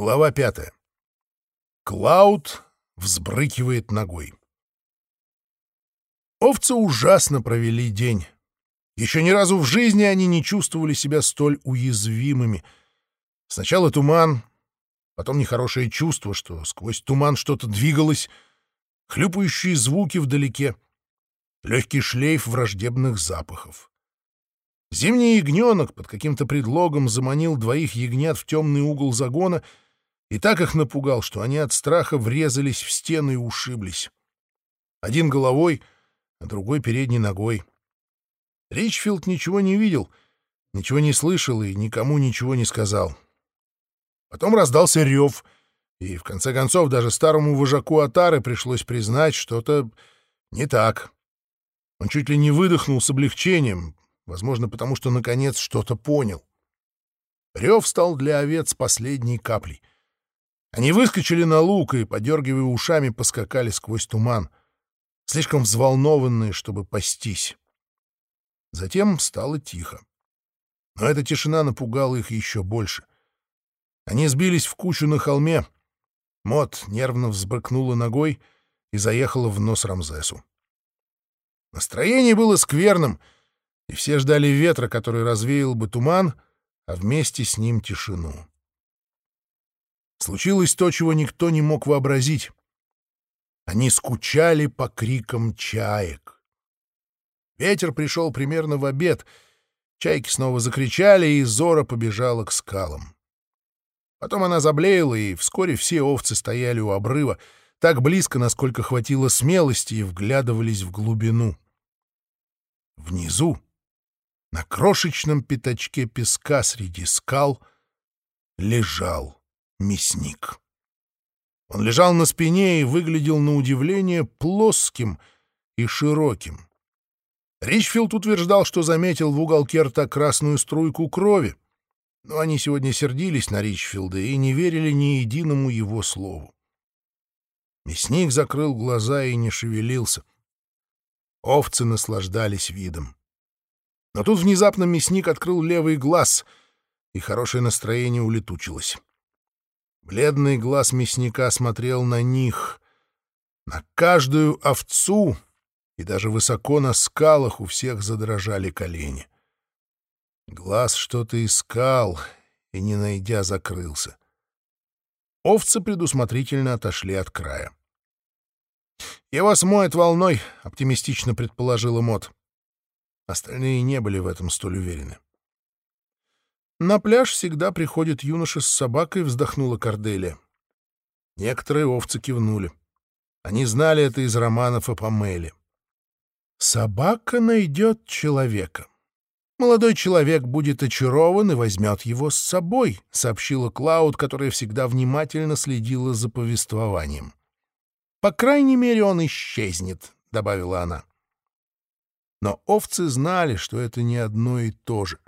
Глава пятая. Клауд взбрыкивает ногой. Овцы ужасно провели день. Еще ни разу в жизни они не чувствовали себя столь уязвимыми. Сначала туман, потом нехорошее чувство, что сквозь туман что-то двигалось, хлюпающие звуки вдалеке, легкий шлейф враждебных запахов. Зимний ягненок под каким-то предлогом заманил двоих ягнят в темный угол загона и так их напугал, что они от страха врезались в стену и ушиблись. Один головой, а другой передней ногой. Ричфилд ничего не видел, ничего не слышал и никому ничего не сказал. Потом раздался рев, и в конце концов даже старому вожаку Атары пришлось признать что-то не так. Он чуть ли не выдохнул с облегчением, возможно, потому что, наконец, что-то понял. Рев стал для овец последней каплей. Они выскочили на луг и, подергивая ушами, поскакали сквозь туман, слишком взволнованные, чтобы пастись. Затем стало тихо. Но эта тишина напугала их еще больше. Они сбились в кучу на холме. Мот нервно взбрыкнула ногой и заехала в нос Рамзесу. Настроение было скверным — и все ждали ветра, который развеял бы туман, а вместе с ним тишину. Случилось то, чего никто не мог вообразить. Они скучали по крикам чаек. Ветер пришел примерно в обед. Чайки снова закричали, и Зора побежала к скалам. Потом она заблеяла, и вскоре все овцы стояли у обрыва, так близко, насколько хватило смелости, и вглядывались в глубину. Внизу на крошечном пятачке песка среди скал лежал мясник. Он лежал на спине и выглядел на удивление плоским и широким. Ричфилд утверждал, что заметил в уголке рта красную струйку крови, но они сегодня сердились на Ричфилда и не верили ни единому его слову. Мясник закрыл глаза и не шевелился. Овцы наслаждались видом. Но тут внезапно мясник открыл левый глаз, и хорошее настроение улетучилось. Бледный глаз мясника смотрел на них, на каждую овцу, и даже высоко на скалах у всех задрожали колени. Глаз что-то искал и, не найдя, закрылся. Овцы предусмотрительно отошли от края. «Его смоет волной», — оптимистично предположила Мот. Остальные не были в этом столь уверены. На пляж всегда приходит юноша с собакой, вздохнула Корделия. Некоторые овцы кивнули. Они знали это из романов о Памеле. Собака найдет человека. Молодой человек будет очарован и возьмет его с собой, сообщила Клауд, которая всегда внимательно следила за повествованием. По крайней мере, он исчезнет, добавила она. Но овцы знали, что это не одно и то же.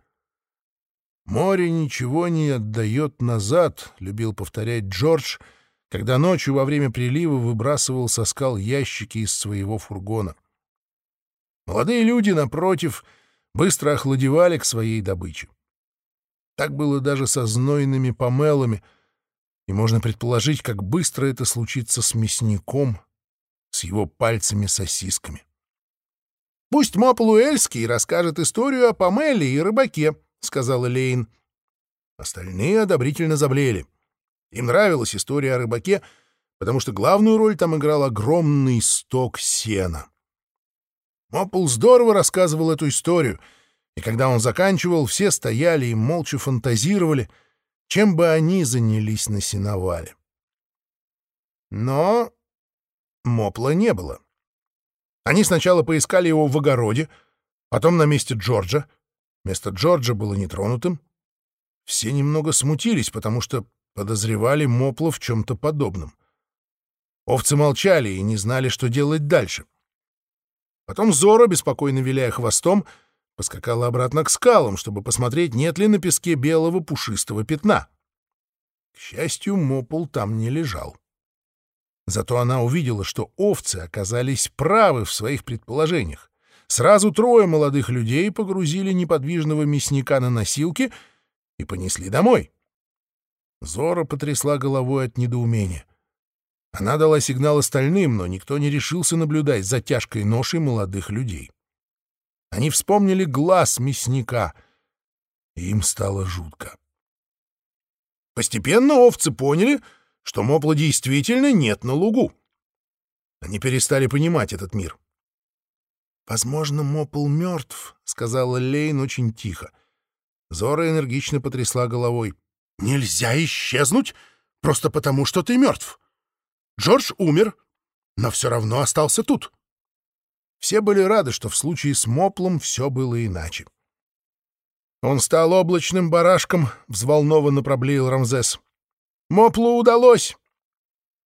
«Море ничего не отдает назад», — любил повторять Джордж, когда ночью во время прилива выбрасывал со скал ящики из своего фургона. Молодые люди, напротив, быстро охладевали к своей добыче. Так было даже со знойными помелами, и можно предположить, как быстро это случится с мясником, с его пальцами-сосисками. «Пусть Мопл Уэльский расскажет историю о Памеле и рыбаке», — сказала Лейн. Остальные одобрительно заблеяли. Им нравилась история о рыбаке, потому что главную роль там играл огромный сток сена. Мопл здорово рассказывал эту историю, и когда он заканчивал, все стояли и молча фантазировали, чем бы они занялись на сеновале. Но Мопла не было. Они сначала поискали его в огороде, потом на месте Джорджа. Место Джорджа было нетронутым. Все немного смутились, потому что подозревали Мопла в чем-то подобном. Овцы молчали и не знали, что делать дальше. Потом Зора, беспокойно виляя хвостом, поскакала обратно к скалам, чтобы посмотреть, нет ли на песке белого пушистого пятна. К счастью, Мопл там не лежал. Зато она увидела, что овцы оказались правы в своих предположениях. Сразу трое молодых людей погрузили неподвижного мясника на носилки и понесли домой. Зора потрясла головой от недоумения. Она дала сигнал остальным, но никто не решился наблюдать за тяжкой ношей молодых людей. Они вспомнили глаз мясника, и им стало жутко. Постепенно овцы поняли, что мопла действительно нет на лугу. Они перестали понимать этот мир. «Возможно, Мопл мертв», — сказала Лейн очень тихо. Зора энергично потрясла головой. «Нельзя исчезнуть просто потому, что ты мертв. Джордж умер, но все равно остался тут». Все были рады, что в случае с Моплом все было иначе. «Он стал облачным барашком», — взволнованно проблеял Рамзес. «Моплу удалось!»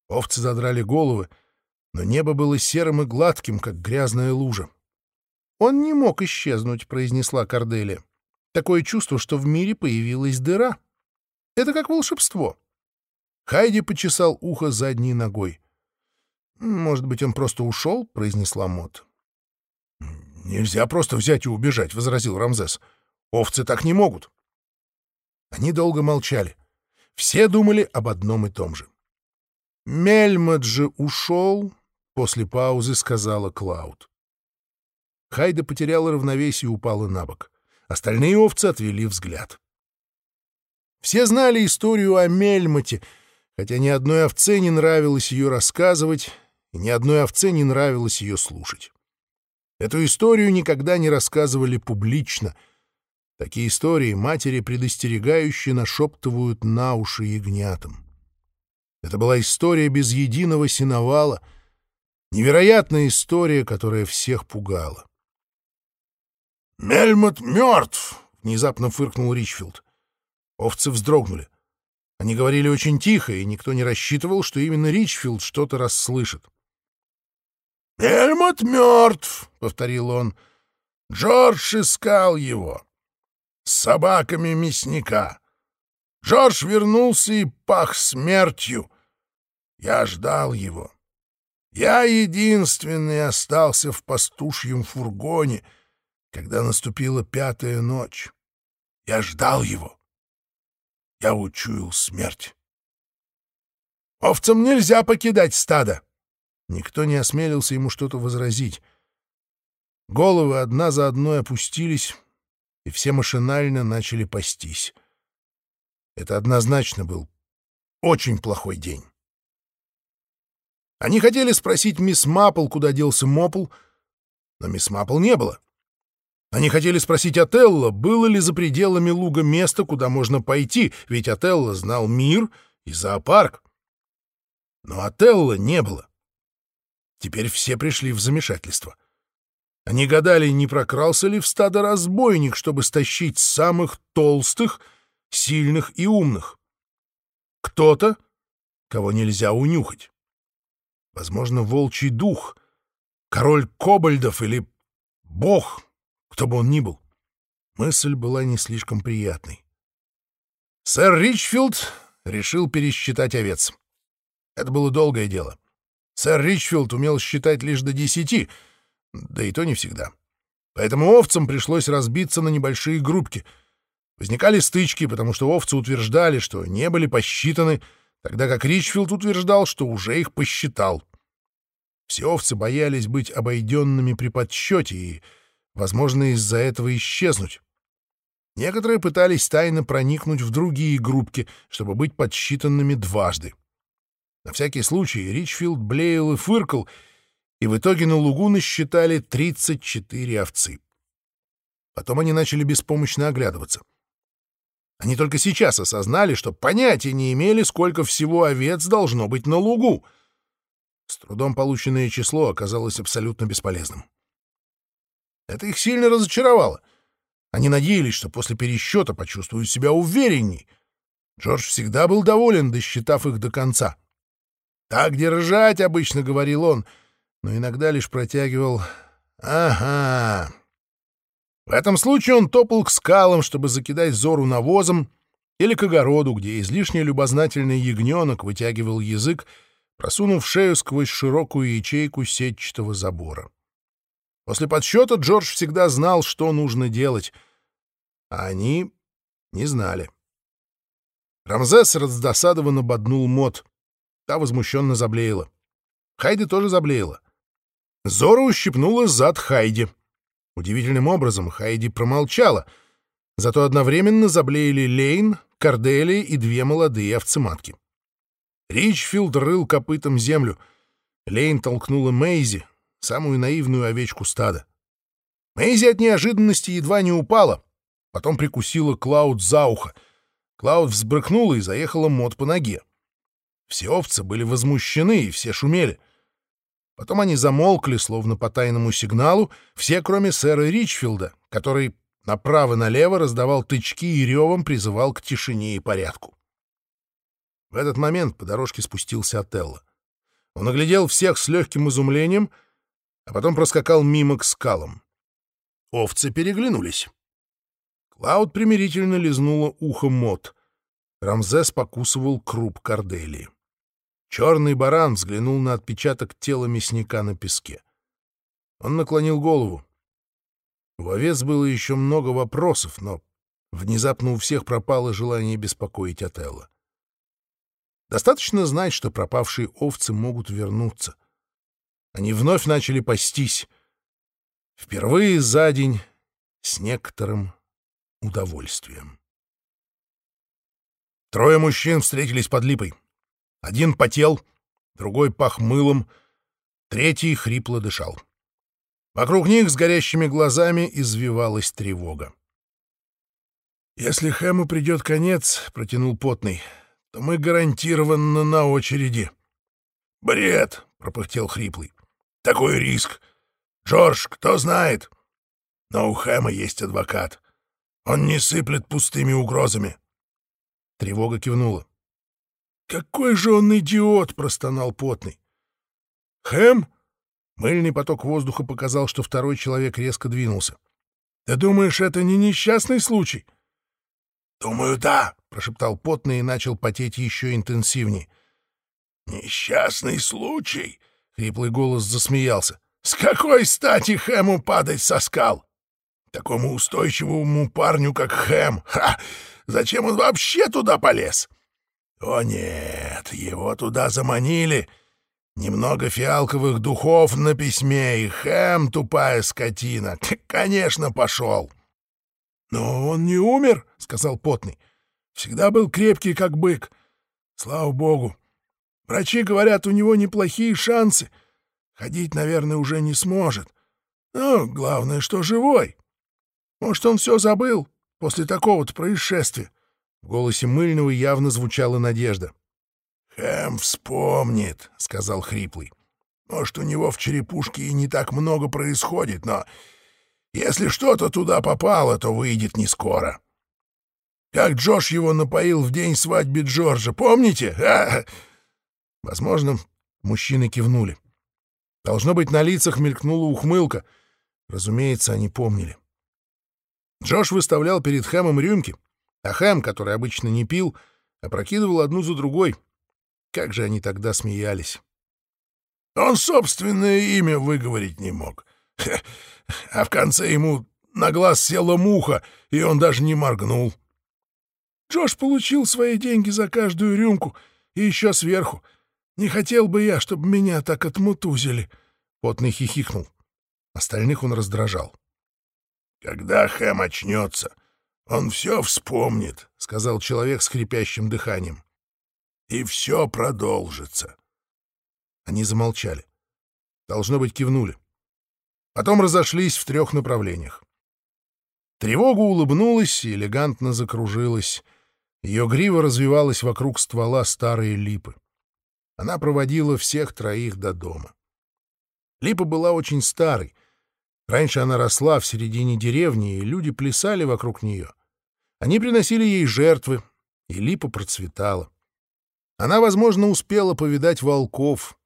Овцы задрали головы, но небо было серым и гладким, как грязная лужа. «Он не мог исчезнуть», — произнесла Корделия. «Такое чувство, что в мире появилась дыра. Это как волшебство». Хайди почесал ухо задней ногой. «Может быть, он просто ушел?» — произнесла Мот. «Нельзя просто взять и убежать», — возразил Рамзес. «Овцы так не могут». Они долго молчали. Все думали об одном и том же. «Мельмот ушел», — после паузы сказала Клауд. Хайда потеряла равновесие и упала на бок. Остальные овцы отвели взгляд. Все знали историю о Мельмоте, хотя ни одной овце не нравилось ее рассказывать, и ни одной овце не нравилось ее слушать. Эту историю никогда не рассказывали публично. Такие истории матери предостерегающие нашептывают на уши ягнятам. Это была история без единого синовала, невероятная история, которая всех пугала. «Мельмот мертв!» — внезапно фыркнул Ричфилд. Овцы вздрогнули. Они говорили очень тихо, и никто не рассчитывал, что именно Ричфилд что-то расслышит. «Мельмот мертв!» — повторил он. «Джордж искал его. С собаками мясника. Джордж вернулся и пах смертью. Я ждал его. Я единственный остался в пастушьем фургоне — когда наступила пятая ночь, я ждал его. Я учуял смерть. Овцам нельзя покидать стадо. Никто не осмелился ему что-то возразить. Головы одна за одной опустились, и все машинально начали пастись. Это однозначно был очень плохой день. Они хотели спросить мисс Маппл, куда делся Мопл, но мисс Маппл не было. Они хотели спросить Отелло, было ли за пределами луга место, куда можно пойти, ведь Отелло знал мир и зоопарк. Но Отелло не было. Теперь все пришли в замешательство. Они гадали, не прокрался ли в стадо разбойник, чтобы стащить самых толстых, сильных и умных. Кто-то, кого нельзя унюхать. Возможно, волчий дух, король кобальдов или бог, кто бы он ни был. Мысль была не слишком приятной. Сэр Ричфилд решил пересчитать овец. Это было долгое дело. Сэр Ричфилд умел считать лишь до десяти, да и то не всегда. Поэтому овцам пришлось разбиться на небольшие группки. Возникали стычки, потому что овцы утверждали, что не были посчитаны, тогда как Ричфилд утверждал, что уже их посчитал. Все овцы боялись быть обойденными при подсчете и возможно, из-за этого исчезнуть. Некоторые пытались тайно проникнуть в другие группки, чтобы быть подсчитанными дважды. На всякий случай Ричфилд блеял и фыркал, и в итоге на лугу насчитали 34 овцы. Потом они начали беспомощно оглядываться. Они только сейчас осознали, что понятия не имели, сколько всего овец должно быть на лугу. С трудом полученное число оказалось абсолютно бесполезным. Это их сильно разочаровало. Они надеялись, что после пересчета почувствуют себя уверенней. Джордж всегда был доволен, досчитав их до конца. «Так держать», — обычно говорил он, но иногда лишь протягивал «Ага». В этом случае он топал к скалам, чтобы закидать зору навозом, или к огороду, где излишне любознательный ягненок вытягивал язык, просунув шею сквозь широкую ячейку сетчатого забора. После подсчета Джордж всегда знал, что нужно делать, а они не знали. Рамзес раздосадованно боднул мод. Та возмущенно заблеяла. Хайди тоже заблеяла. Зора ущипнула зад Хайди. Удивительным образом Хайди промолчала, зато одновременно заблеяли Лейн, Кордели и две молодые овцематки. Ричфилд рыл копытом землю. Лейн толкнула Мейзи, самую наивную овечку стада. Мейзи от неожиданности едва не упала, потом прикусила Клауд за ухо. Клауд взбрыкнула и заехала Мот по ноге. Все овцы были возмущены, и все шумели. Потом они замолкли, словно по тайному сигналу, все, кроме сэра Ричфилда, который направо-налево раздавал тычки и ревом призывал к тишине и порядку. В этот момент по дорожке спустился Отелло. Он оглядел всех с легким изумлением, а потом проскакал мимо к скалам. Овцы переглянулись. Клауд примирительно лизнула ухо Мот. Рамзес покусывал круп Корделии. Черный баран взглянул на отпечаток тела мясника на песке. Он наклонил голову. У овец было еще много вопросов, но внезапно у всех пропало желание беспокоить Отелло. Достаточно знать, что пропавшие овцы могут вернуться. Они вновь начали пастись. Впервые за день с некоторым удовольствием. Трое мужчин встретились под липой. Один потел, другой пах мылом, третий хрипло дышал. Вокруг них с горящими глазами извивалась тревога. «Если Хэму придет конец», — протянул потный, — «то мы гарантированно на очереди». «Бред!» — пропыхтел хриплый. «Такой риск! Джордж, кто знает?» «Но у Хэма есть адвокат. Он не сыплет пустыми угрозами». Тревога кивнула. «Какой же он идиот!» — простонал потный. «Хэм?» Мыльный поток воздуха показал, что второй человек резко двинулся. «Ты думаешь, это не несчастный случай?» «Думаю, да», — прошептал потный и начал потеть еще интенсивнее. «Несчастный случай?» — хриплый голос засмеялся. «С какой стати Хэму падать со скал? Такому устойчивому парню, как Хэм, ха! Зачем он вообще туда полез?» О нет, его туда заманили. Немного фиалковых духов на письме, и Хэм, тупая скотина, конечно, пошел. — Но он не умер, — сказал Потный. — Всегда был крепкий, как бык. Слава богу. Врачи говорят, у него неплохие шансы. Ходить, наверное, уже не сможет. Но главное, что живой. Может, он все забыл после такого-то происшествия. В голосе Мыльного явно звучала надежда. «Хэм вспомнит», — сказал Хриплый. «Может, у него в черепушке и не так много происходит, но если что-то туда попало, то выйдет не скоро. Как Джош его напоил в день свадьбы Джорджа, помните? А? Возможно, мужчины кивнули. Должно быть, на лицах мелькнула ухмылка. Разумеется, они помнили. Джош выставлял перед Хэмом рюмки — а Хэм, который обычно не пил, опрокидывал одну за другой. Как же они тогда смеялись. Он собственное имя выговорить не мог. А в конце ему на глаз села муха, и он даже не моргнул. Джош получил свои деньги за каждую рюмку и еще сверху. Не хотел бы я, чтобы меня так отмутузили. Потный хихикнул. Остальных он раздражал. Когда Хэм очнется, «Он все вспомнит», — сказал человек с хрипящим дыханием. «И все продолжится». Они замолчали. Должно быть, кивнули. Потом разошлись в трех направлениях. Тревога улыбнулась и элегантно закружилась. Ее грива развивалась вокруг ствола старой липы. Она проводила всех троих до дома. Липа была очень старой. Раньше она росла в середине деревни, и люди плясали вокруг нее. Они приносили ей жертвы, и липа процветала. Она, возможно, успела повидать волков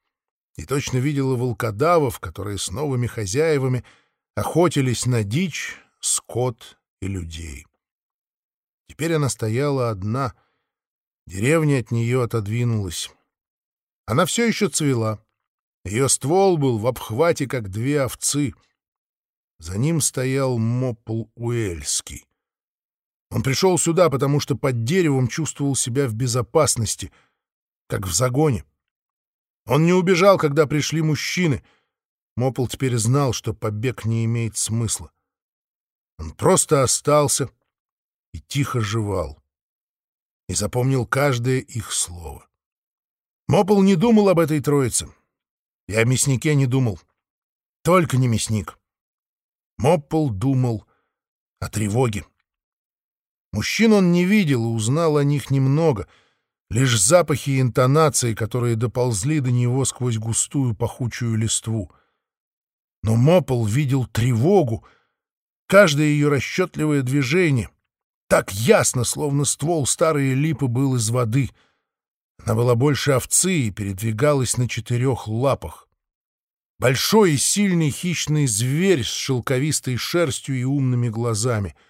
и точно видела волкодавов, которые с новыми хозяевами охотились на дичь, скот и людей. Теперь она стояла одна, деревня от нее отодвинулась. Она все еще цвела. Ее ствол был в обхвате, как две овцы. За ним стоял Мопл Уэльский. Он пришел сюда, потому что под деревом чувствовал себя в безопасности, как в загоне. Он не убежал, когда пришли мужчины. Мопл теперь знал, что побег не имеет смысла. Он просто остался и тихо жевал. И запомнил каждое их слово. Мопл не думал об этой троице. И о мяснике не думал. Только не мясник. Моппл думал о тревоге. Мужчин он не видел и узнал о них немного, лишь запахи и интонации, которые доползли до него сквозь густую пахучую листву. Но Моппл видел тревогу, каждое ее расчетливое движение, так ясно, словно ствол старой липы был из воды. Она была больше овцы и передвигалась на четырех лапах. Большой и сильный хищный зверь с шелковистой шерстью и умными глазами —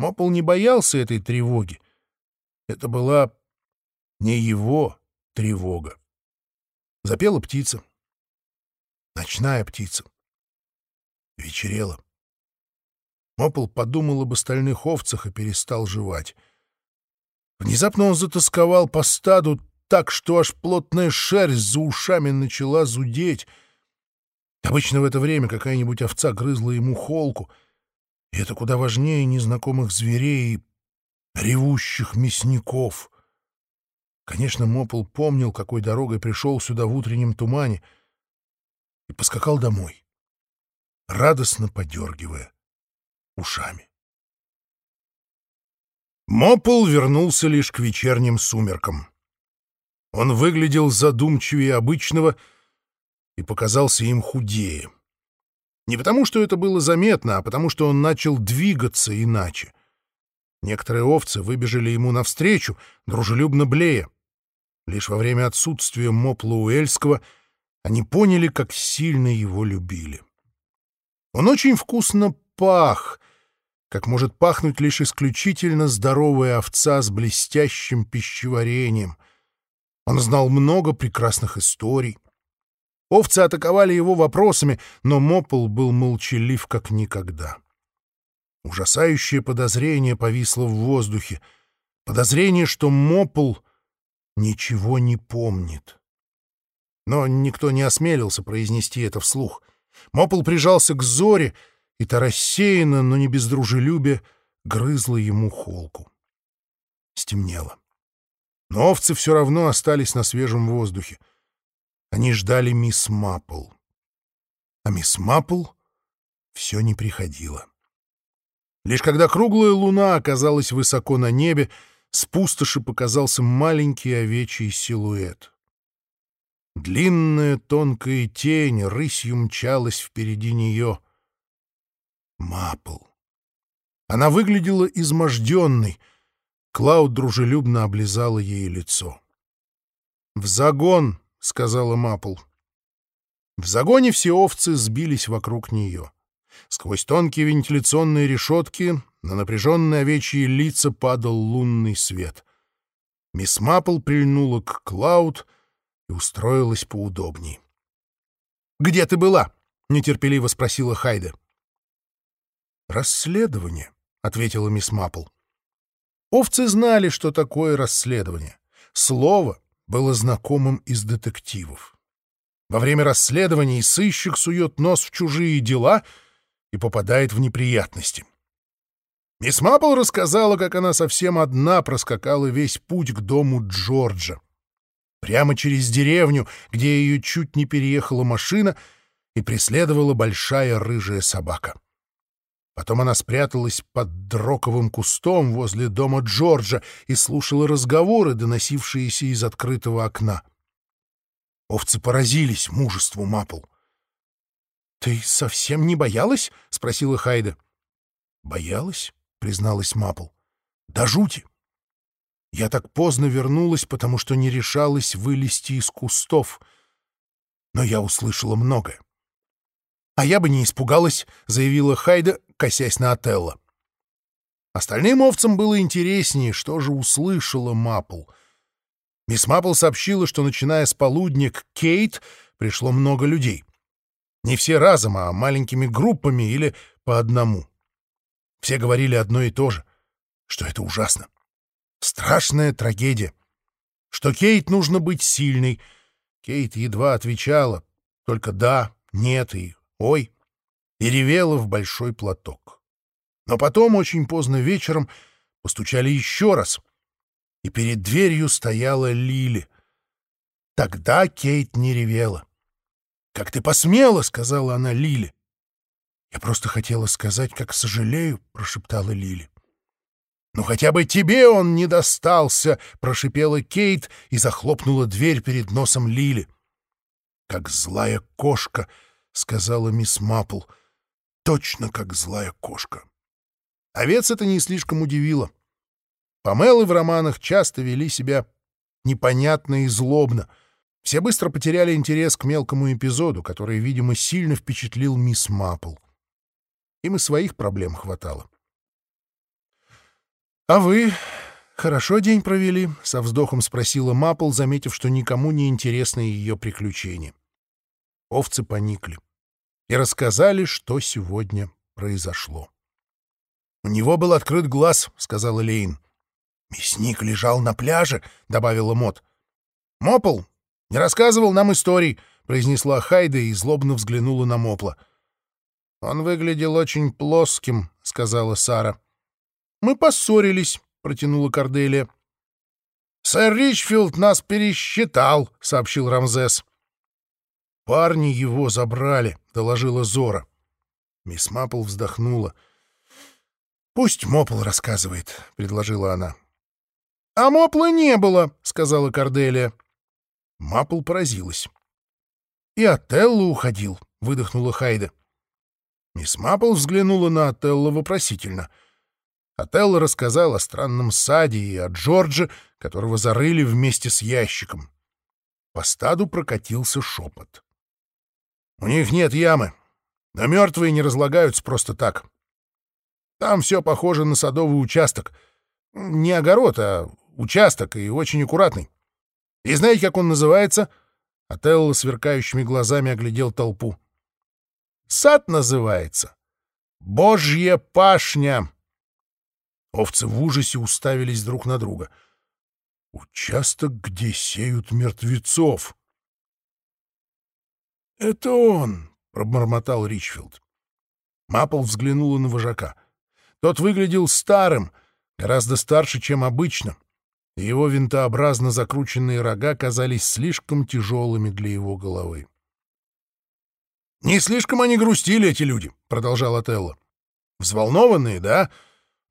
Мопл не боялся этой тревоги. Это была не его тревога. Запела птица. Ночная птица. Вечерело. Мопл подумал об остальных овцах и перестал жевать. Внезапно он затасковал по стаду так, что аж плотная шерсть за ушами начала зудеть. Обычно в это время какая-нибудь овца грызла ему холку — и это куда важнее незнакомых зверей и ревущих мясников. Конечно, Мопл помнил, какой дорогой пришел сюда в утреннем тумане, и поскакал домой, радостно подергивая ушами. Мопл вернулся лишь к вечерним сумеркам. Он выглядел задумчивее обычного и показался им худее. Не потому, что это было заметно, а потому, что он начал двигаться иначе. Некоторые овцы выбежали ему навстречу, дружелюбно блея. Лишь во время отсутствия Мопла Уэльского они поняли, как сильно его любили. Он очень вкусно пах, как может пахнуть лишь исключительно здоровая овца с блестящим пищеварением. Он знал много прекрасных историй, Овцы атаковали его вопросами, но Мопл был молчалив как никогда. Ужасающее подозрение повисло в воздухе. Подозрение, что Мопл ничего не помнит. Но никто не осмелился произнести это вслух. Мопл прижался к Зоре, и та рассеянно, но не без дружелюбия, грызла ему холку. Стемнело. Но овцы все равно остались на свежем воздухе. Они ждали мисс Маппл. А мисс Маппл все не приходила. Лишь когда круглая луна оказалась высоко на небе, с пустоши показался маленький овечий силуэт. Длинная тонкая тень рысью мчалась впереди нее. Маппл. Она выглядела изможденной. Клауд дружелюбно облизала ей лицо. «В загон!» — сказала Мапл. В загоне все овцы сбились вокруг нее. Сквозь тонкие вентиляционные решетки на напряженные овечьи лица падал лунный свет. Мисс Мапл прильнула к Клауд и устроилась поудобней. «Где ты была?» — нетерпеливо спросила Хайда. «Расследование», — ответила мисс Мапл. Овцы знали, что такое расследование. Слово, было знакомым из детективов. Во время расследований сыщик сует нос в чужие дела и попадает в неприятности. Мисс Маппл рассказала, как она совсем одна проскакала весь путь к дому Джорджа. Прямо через деревню, где ее чуть не переехала машина, и преследовала большая рыжая собака. Потом она спряталась под дроковым кустом возле дома Джорджа и слушала разговоры, доносившиеся из открытого окна. Овцы поразились мужеству Мапл. «Ты совсем не боялась?» — спросила Хайда. «Боялась?» — призналась Мапл. «Да жути! Я так поздно вернулась, потому что не решалась вылезти из кустов. Но я услышала многое. «А я бы не испугалась», — заявила Хайда, косясь на Отелло. Остальным овцам было интереснее, что же услышала Мапл. Мисс Мапл сообщила, что, начиная с полудня к Кейт, пришло много людей. Не все разом, а маленькими группами или по одному. Все говорили одно и то же. что это ужасно. Страшная трагедия. Что Кейт нужно быть сильной. Кейт едва отвечала, только «да», «нет» и «ой», и ревела в большой платок. Но потом, очень поздно вечером, постучали еще раз, и перед дверью стояла Лили. Тогда Кейт не ревела. «Как ты посмела!» — сказала она Лили. «Я просто хотела сказать, как сожалею», — прошептала Лили. «Ну хотя бы тебе он не достался!» — прошипела Кейт и захлопнула дверь перед носом Лили. «Как злая кошка!» — сказала мисс Маппл. «Точно как злая кошка!» Овец это не слишком удивило. Памелы в романах часто вели себя непонятно и злобно. Все быстро потеряли интерес к мелкому эпизоду, который, видимо, сильно впечатлил мисс Маппл. Им и своих проблем хватало. «А вы хорошо день провели?» — со вздохом спросила Маппл, заметив, что никому не интересны ее приключения. Овцы поникли и рассказали, что сегодня произошло. «У него был открыт глаз», — сказала Лейн. «Мясник лежал на пляже», — добавила Мот. «Мопл не рассказывал нам историй», — произнесла Хайда и злобно взглянула на Мопла. «Он выглядел очень плоским», — сказала Сара. «Мы поссорились», — протянула Корделия. «Сэр Ричфилд нас пересчитал», — сообщил Рамзес. «Парни его забрали», — доложила Зора. Мисс Маппл вздохнула. «Пусть Мопл рассказывает», — предложила она. «А Мопла не было», — сказала Корделия. Маппл поразилась. «И Отелло уходил», — выдохнула Хайда. Мисс Маппл взглянула на Отелло вопросительно. Отелло рассказал о странном саде и о Джордже, которого зарыли вместе с ящиком. По стаду прокатился шепот. «У них нет ямы, но мертвые не разлагаются просто так. Там все похоже на садовый участок. Не огород, а участок, и очень аккуратный. И знаете, как он называется?» Отелло сверкающими глазами оглядел толпу. Сад называется. Божья пашня. Овцы в ужасе уставились друг на друга. Участок, где сеют мертвецов. «Это он!» — пробормотал Ричфилд. Маппл взглянула на вожака. Тот выглядел старым, гораздо старше, чем обычно, и его винтообразно закрученные рога казались слишком тяжелыми для его головы. «Не слишком они грустили, эти люди», — продолжал Отелло. «Взволнованные, да?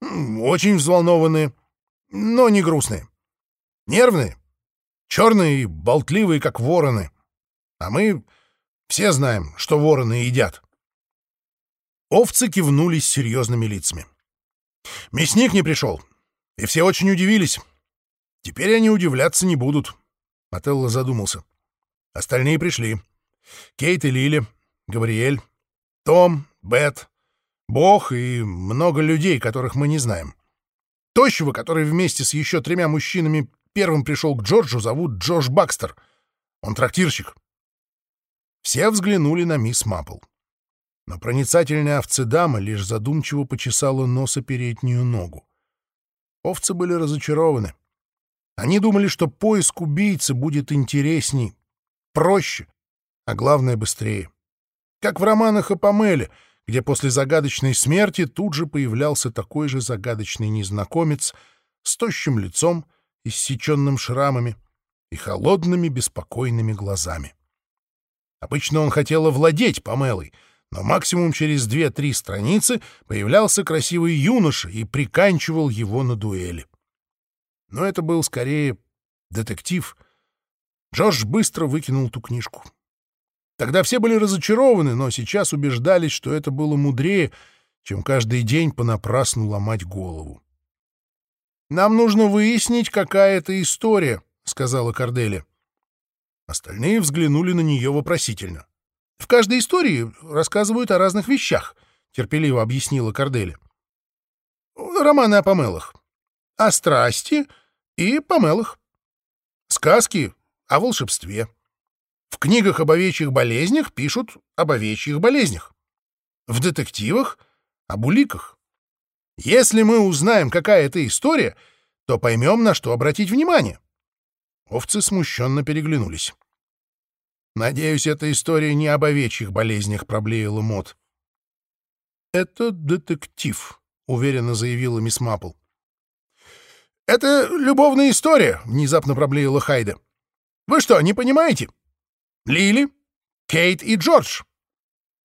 Очень взволнованные, но не грустные. Нервные, черные и болтливые, как вороны. А мы все знаем, что вороны едят». Овцы кивнули с серьезными лицами. Мясник не пришел, и все очень удивились. Теперь они удивляться не будут. Отелло задумался. Остальные пришли. Кейт и Лили, Габриэль, Том, Бет, Бог и много людей, которых мы не знаем. Тощего, который вместе с еще тремя мужчинами первым пришел к Джорджу, зовут Джош Бакстер. Он трактирщик. Все взглянули на мисс Маппл. Но проницательная овцедама лишь задумчиво почесала носа переднюю ногу. Овцы были разочарованы. Они думали, что поиск убийцы будет интересней, проще, а главное — быстрее. Как в романах о Памеле, где после загадочной смерти тут же появлялся такой же загадочный незнакомец с тощим лицом, иссеченным шрамами и холодными беспокойными глазами. Обычно он хотел овладеть Памелой, но максимум через две-три страницы появлялся красивый юноша и приканчивал его на дуэли. Но это был скорее детектив. Джордж быстро выкинул ту книжку. Тогда все были разочарованы, но сейчас убеждались, что это было мудрее, чем каждый день понапрасну ломать голову. «Нам нужно выяснить, какая это история», — сказала Кордели. Остальные взглянули на нее вопросительно. «В каждой истории рассказывают о разных вещах», — терпеливо объяснила Кордели. «Романы о помелах, о страсти и помелах, сказки о волшебстве». В книгах об овечьих болезнях пишут об овечьих болезнях. В детективах — об уликах. Если мы узнаем, какая это история, то поймем, на что обратить внимание. Овцы смущенно переглянулись. «Надеюсь, эта история не об овечьих болезнях», — проблеяла Мот. «Это детектив», — уверенно заявила мисс Маппл. «Это любовная история», — внезапно проблеяла Хайда. «Вы что, не понимаете? Лили, Кейт и Джордж.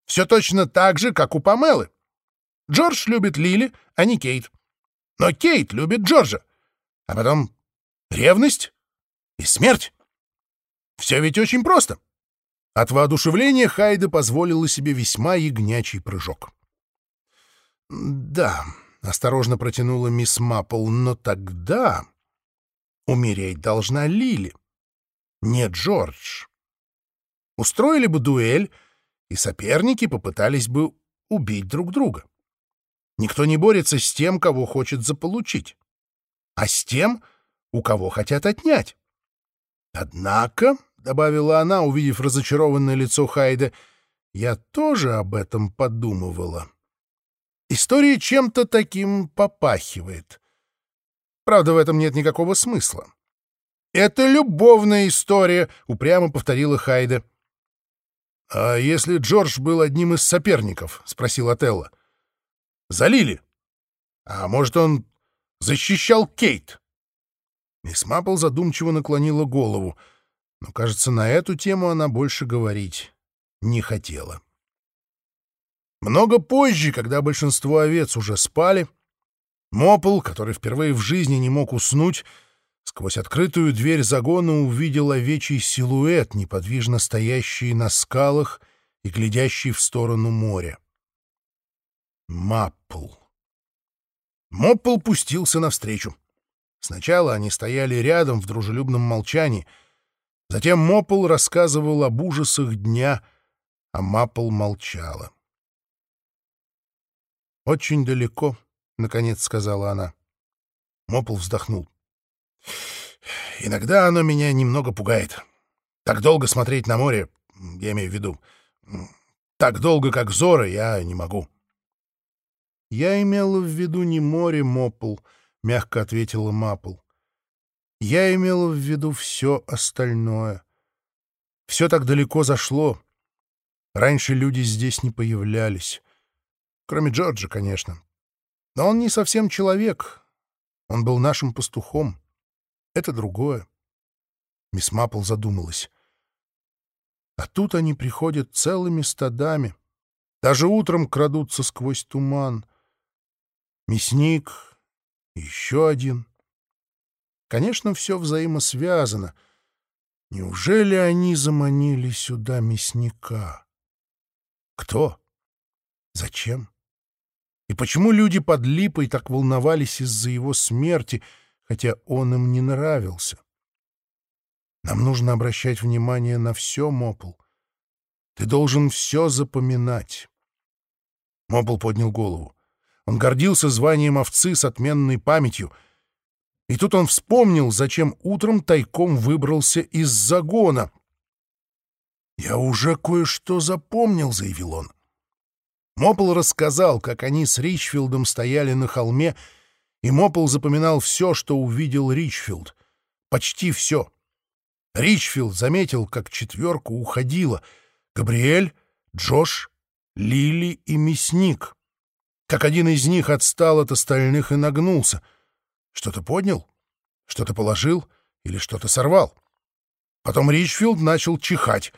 Все точно так же, как у Памелы. Джордж любит Лили, а не Кейт. Но Кейт любит Джорджа. А потом ревность и смерть. Все ведь очень просто. От воодушевления Хайда позволила себе весьма ягнячий прыжок. «Да», — осторожно протянула мисс Маппл, — «но тогда умереть должна Лили, не Джордж. Устроили бы дуэль, и соперники попытались бы убить друг друга. Никто не борется с тем, кого хочет заполучить, а с тем, у кого хотят отнять. Однако, — добавила она, увидев разочарованное лицо Хайда, — я тоже об этом подумывала. История чем-то таким попахивает. Правда, в этом нет никакого смысла. «Это любовная история», — упрямо повторила Хайда. «А если Джордж был одним из соперников?» — спросил Отелло. «Залили. А может, он защищал Кейт?» Мисс Маппл задумчиво наклонила голову, но, кажется, на эту тему она больше говорить не хотела. Много позже, когда большинство овец уже спали, Мопл, который впервые в жизни не мог уснуть, сквозь открытую дверь загона увидел овечий силуэт, неподвижно стоящий на скалах и глядящий в сторону моря. Маппл. Моппл пустился навстречу. Сначала они стояли рядом в дружелюбном молчании. Затем Моппл рассказывал об ужасах дня, а Маппл молчала. «Очень далеко», — наконец сказала она. Моппл вздохнул. Иногда оно меня немного пугает. Так долго смотреть на море, я имею в виду, так долго, как Зора, я не могу. Я имела в виду не море, Мопл, мягко ответила Мапл. Я имела в виду все остальное. Все так далеко зашло. Раньше люди здесь не появлялись. Кроме Джорджа, конечно. Но он не совсем человек. Он был нашим пастухом. Это другое. Мисс Маппл задумалась. А тут они приходят целыми стадами. Даже утром крадутся сквозь туман. Мясник, еще один. Конечно, все взаимосвязано. Неужели они заманили сюда мясника? Кто? Зачем? И почему люди под липой так волновались из-за его смерти — хотя он им не нравился. Нам нужно обращать внимание на все, Мопл. Ты должен все запоминать. Мопл поднял голову. Он гордился званием овцы с отменной памятью. И тут он вспомнил, зачем утром тайком выбрался из загона. «Я уже кое-что запомнил», — заявил он. Мопл рассказал, как они с Ричфилдом стояли на холме и Мопл запоминал все, что увидел Ричфилд. Почти все. Ричфилд заметил, как четверка уходила. Габриэль, Джош, Лили и Мясник. Как один из них отстал от остальных и нагнулся. Что-то поднял? Что-то положил? Или что-то сорвал? Потом Ричфилд начал чихать.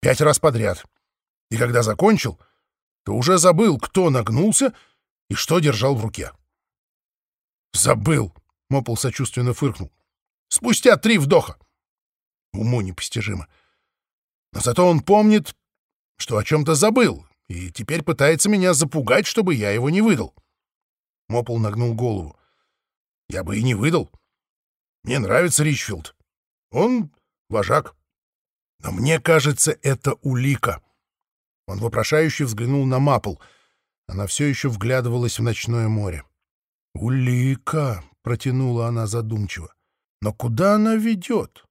Пять раз подряд. И когда закончил, то уже забыл, кто нагнулся и что держал в руке. «Забыл!» — Мопл сочувственно фыркнул. «Спустя три вдоха!» Уму непостижимо. Но зато он помнит, что о чем-то забыл, и теперь пытается меня запугать, чтобы я его не выдал. Мопл нагнул голову. «Я бы и не выдал. Мне нравится Ричфилд. Он вожак. Но мне кажется, это улика». Он вопрошающе взглянул на Мапл. Она все еще вглядывалась в ночное море. «Улика!» — протянула она задумчиво. «Но куда она ведет?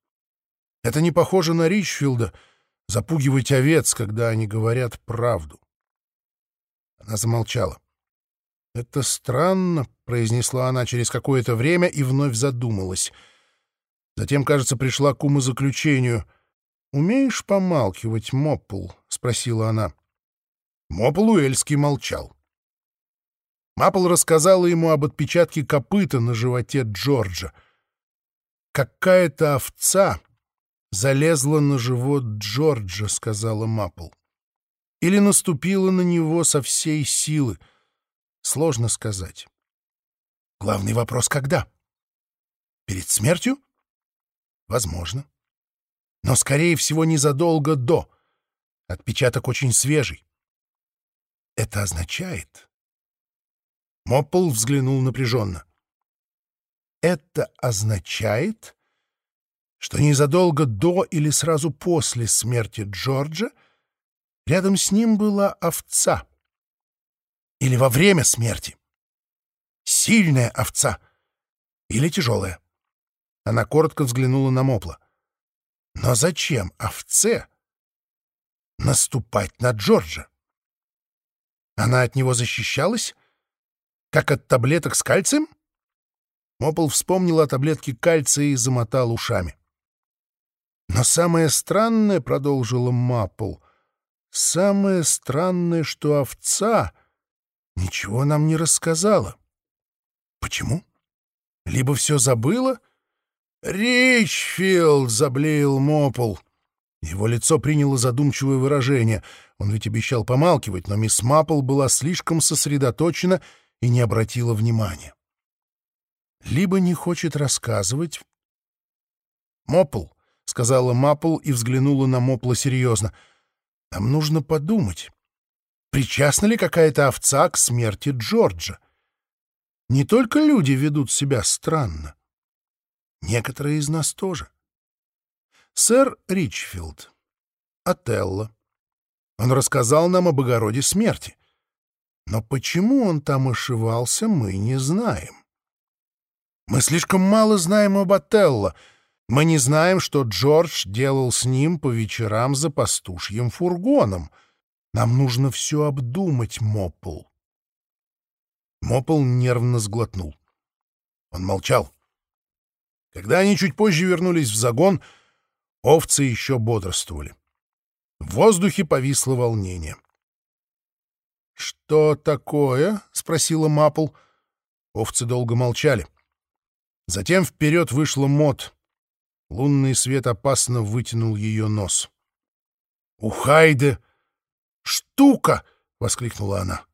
Это не похоже на Ричфилда запугивать овец, когда они говорят правду». Она замолчала. «Это странно», — произнесла она через какое-то время и вновь задумалась. Затем, кажется, пришла к умозаключению. «Умеешь помалкивать, Моппл?» — спросила она. Моппл Уэльский молчал. Маппл рассказала ему об отпечатке копыта на животе Джорджа. «Какая-то овца залезла на живот Джорджа», — сказала Маппл. «Или наступила на него со всей силы. Сложно сказать. Главный вопрос — когда? Перед смертью? Возможно. Но, скорее всего, незадолго до. Отпечаток очень свежий. Это означает... Моппл взглянул напряженно. Это означает, что незадолго до или сразу после смерти Джорджа рядом с ним была овца. Или во время смерти. Сильная овца. Или тяжелая. Она коротко взглянула на Мопла. Но зачем овце наступать на Джорджа? Она от него защищалась? Как от таблеток с кальцием? Мопл вспомнил о таблетке кальция и замотал ушами. Но самое странное, — продолжила Маппл, — самое странное, что овца ничего нам не рассказала. Почему? Либо все забыла? «Ричфилд!» — заблеял Мопл. Его лицо приняло задумчивое выражение. Он ведь обещал помалкивать, но мисс Маппл была слишком сосредоточена и не обратила внимания. Либо не хочет рассказывать... «Мопл», — сказала Маппл и взглянула на Мопла серьезно, — «нам нужно подумать, причастна ли какая-то овца к смерти Джорджа? Не только люди ведут себя странно. Некоторые из нас тоже. Сэр Ричфилд, Отелло. Он рассказал нам об огороде смерти. Но почему он там ошивался, мы не знаем. Мы слишком мало знаем об Отелло. Мы не знаем, что Джордж делал с ним по вечерам за пастушьим фургоном. Нам нужно все обдумать, Моппл. Моппл нервно сглотнул. Он молчал. Когда они чуть позже вернулись в загон, овцы еще бодрствовали. В воздухе повисло волнение. «Что такое?» — спросила Мапл. Овцы долго молчали. Затем вперед вышла Мот. Лунный свет опасно вытянул ее нос. «У Хайде штука!» — воскликнула она.